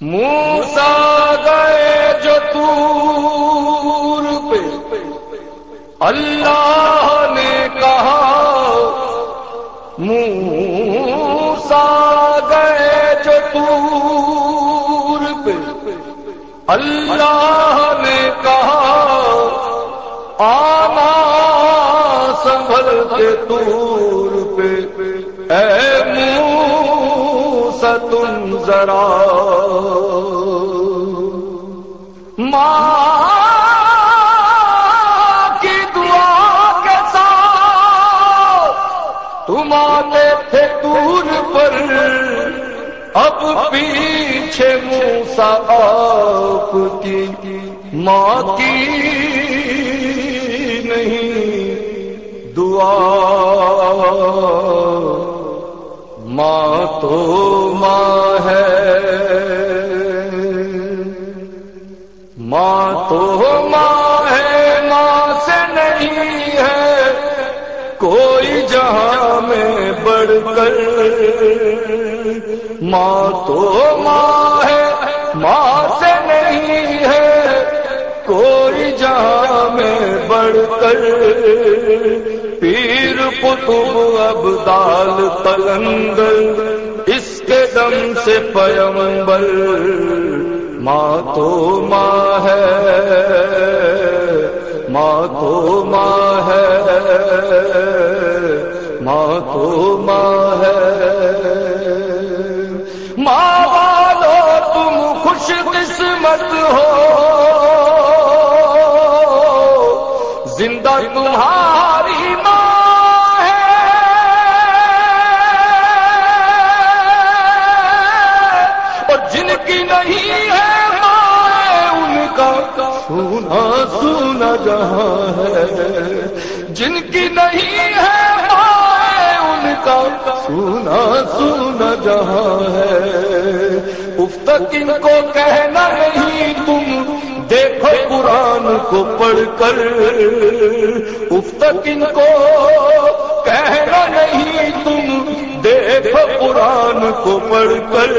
موسا گئے جو تور پہ۔ اللہ نے کہا موسا گئے جو تور پہ۔ اللہ نے کہا، آنا سنبھل کے تور پہ۔ اے موسا تم ذرا پیچھے موسا آپ کی ماں کی نہیں، دعا ماں تو ماں ہے۔ ماں تو ماں ہے، ماں سے نہیں ہے۔ کوئی جہاں بڑھ کر۔ ماں تو ماں ہے، ماں سے نہیں ہے۔ کوئی جہاں میں بڑھ کر۔ پیر قطب اب دال تلندر اس کے دم سے پیمبر۔ ماں تو ماں ہے، ماں تو ماں ہے۔ ماں تو ماں ہے۔ ماں والو تم خوش قسمت ہو۔ زندہ تمہاری ماں ہے۔ اور جن کی نہیں ہے سونا سونا جہاں ہے۔ جن کی نہیں ہے کا سونا سونا جہاں ہے۔ تک ان کو کہنا نہیں تم۔ دیکھو قرآن کو پڑھ کر۔ تک ان کو کہنا نہیں تم۔ دیکھو قرآن کو پڑھ کر۔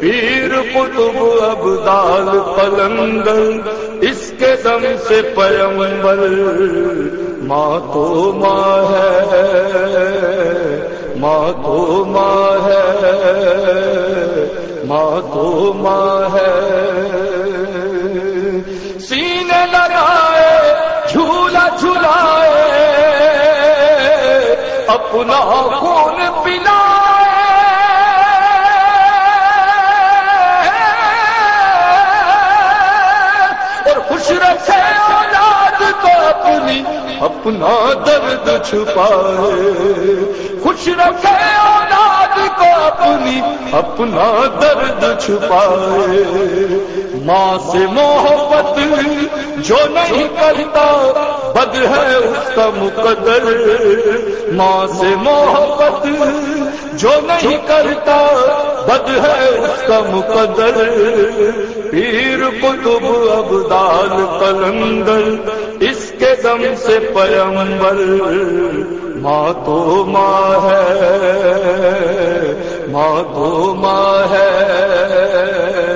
پیر قطب ابدال پلندر۔ اس کے دم سے پیمبر ماں تو ماں ہے ماں تو ماں ہے ماں تو ماں ہے۔ سینے لگائے، جھولا جھلائے، اپنا خون پلا اپنی اپنا درد چھپائے۔ خوش رکھے اولاد کو اپنی اپنا درد چھپائے۔ ماں سے محبت جو نہیں کرتا، بد ہے اس کا مقدر۔ ماں سے محبت جو نہیں کرتا، بد ہے اس کا مقدر۔ پیر قطب ابدال کلندر اس کے دم سے پیمبر ماں تو ماں ہے، ماں تو ماں ہے۔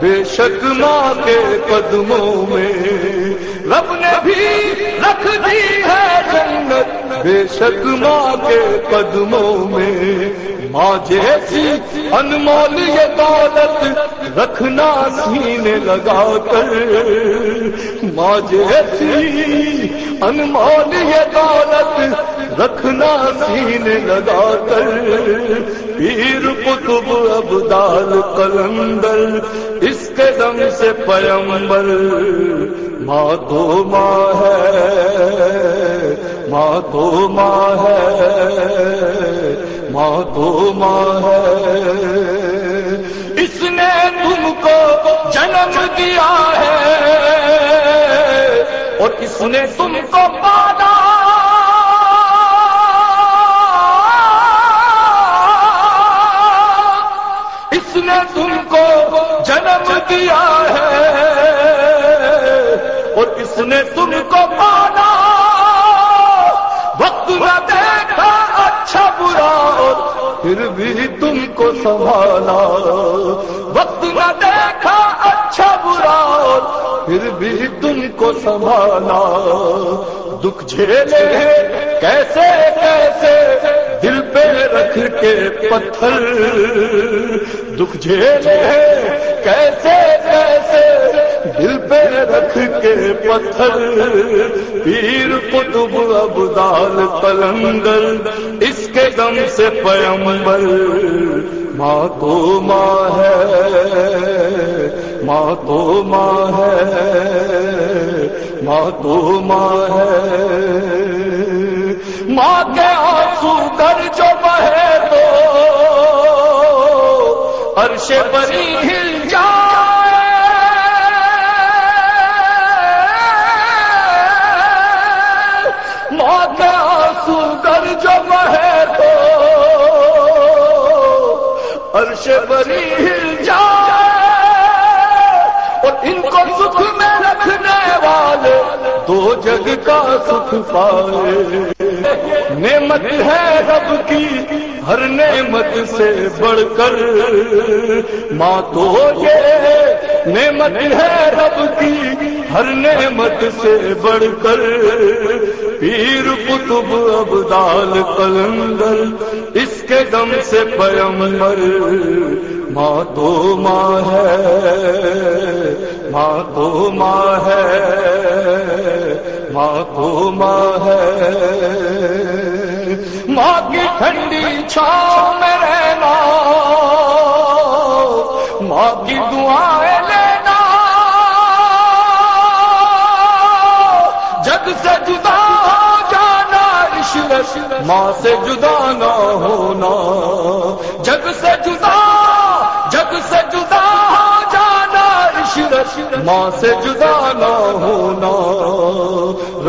بے شک ماں کے قدموں میں رب نے بھی رکھ دی ہے جنت۔ بے شک ماں کے قدموں میں ماں جیسی انمول یہ دولت رکھنا سینے لگا کر۔ ماں جیسی انمول یہ دولت رکھنا سینے لگا کر۔ پیر قطب ابدال کلندر اس کے دم سے پیمبر ماں تو ماں ہے، ماں تو ماں ہے، ماں تو ماں ہے۔ اس نے تم کو جنم دیا ہے اور اس نے تم کو نے تم کو جنم دیا ہے اور اس نے تم کو پانا وقت نہ دیکھا اچھا برا اور پھر بھی تم کو سنبھالا۔ وقت نہ دیکھا اچھا برا اور پھر بھی تم کو سنبھالا۔ دکھ جھیلے کیسے کیسے پہ رکھ کے پتھر دکھ جھیلے کیسے کیسے دل پہ رکھ کے پتھر پیر قطب ابدال پلنگر اس کے دم سے پیمبر ماں تو ماں ہے ماں تو ماں ہے ماں تو ماں ہے۔ ماں کے آنسو کر جو بہے تو عرش بری ہل جائے۔ ماں کے آنسو کر جو بہے تو عرش بری ہل جائے۔ اور ان کو سکھ میں رکھنے والے دو جگ کا سکھ پائے۔ نعمت ہے رب کی، ہر نعمت سے بڑھ کر۔ ماں تو یہ نعمت ہے رب کی، ہر نعمت سے بڑھ کر۔ پیر قطب ابدال قلندر، اس کے دم سے پیمبر ماں تو ماں ہے، ماں تو ماں ہے۔ ماں تو ماں ہے۔ ماں کی ٹھنڈی چھاؤں میں رہنا۔ ماں کی دعائیں لینا۔ جگ سے جدا ہو جانا، عشرت ماں سے جدا نہ ہونا۔ جگ سے جدا ماں سے جدا نہ ہونا۔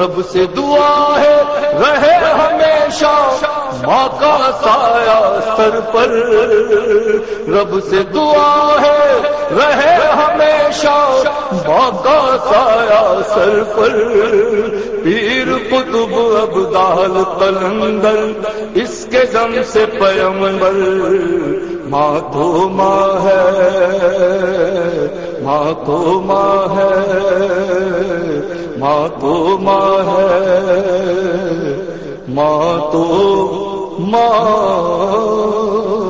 رب سے دعا ہے، رہے ہمیشہ۔ ماں کا سایہ سر پر۔ رب سے دعا ہے، رہے ہمیشہ۔ ماں کا سایہ سر پر۔ پیر قطب ابدال قلندر اس کے دم سے پیمبر ماں تو ماں ہے۔ ماں تو ماں ہے ماں تو ماں ہے ماں تو ماں